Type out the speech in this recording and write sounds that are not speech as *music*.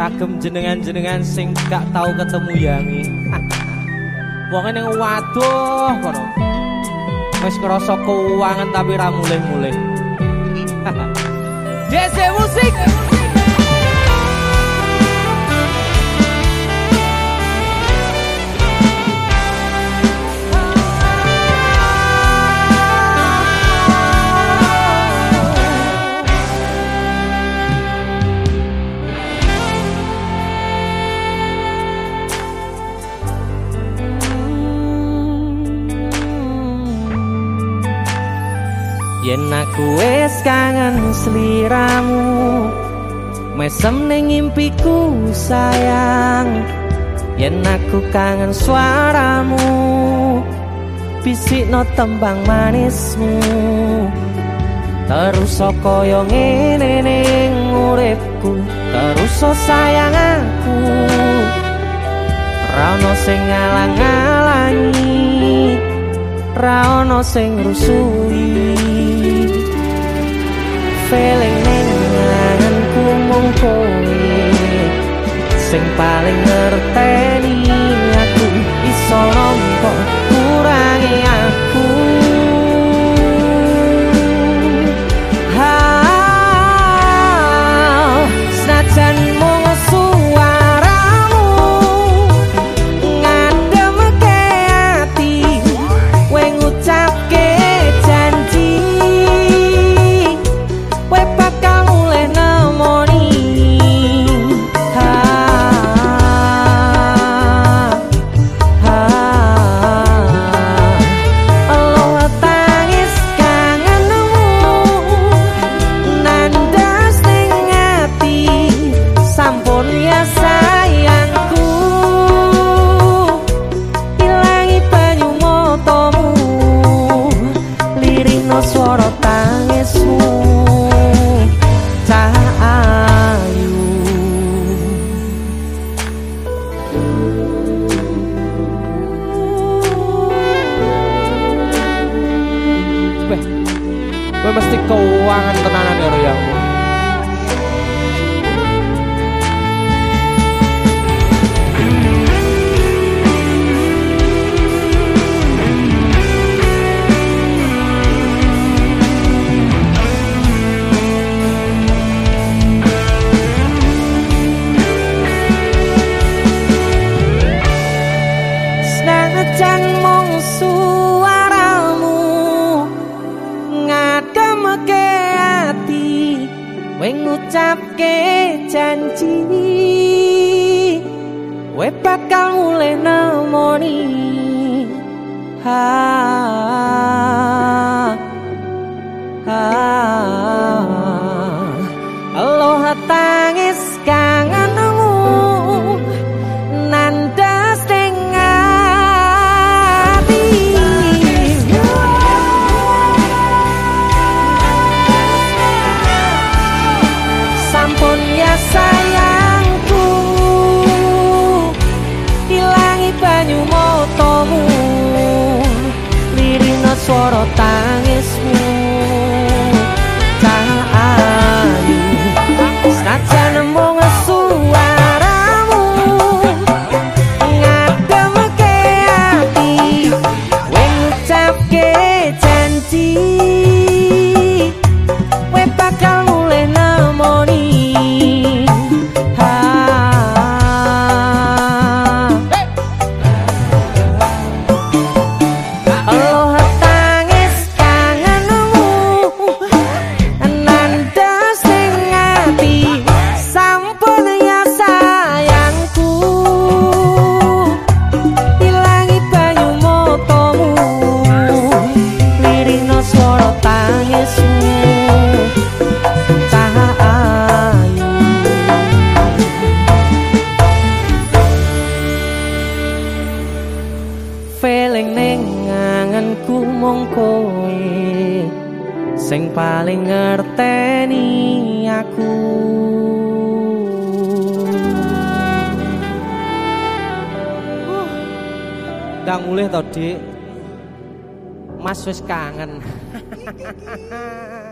kagem jenengan-jenengan sing gak tau ketemu yangi wong ning waduh kono. Wis ngrasa keuangan tapi ra mulih-mulih. *laughs* Dese musik Yen aku wis kangen sliramu Mesem ning impiku sayang. Yen aku kangen suaramu Bisik no tembang manismu. Terus kaya ngene ning uripku Terus sayang aku. Rano sing ngalang-alangi ra ono sing rusui keuangan tenanan ya Royangmu. Ngucapke janji we bakal mulai nemoni. Ha ha Aloha tangis kangenmu nandas ning ati swara tangismu sing paling ngerteni aku Ndang mulih to, Dik. Mas wis kangen. *laughs*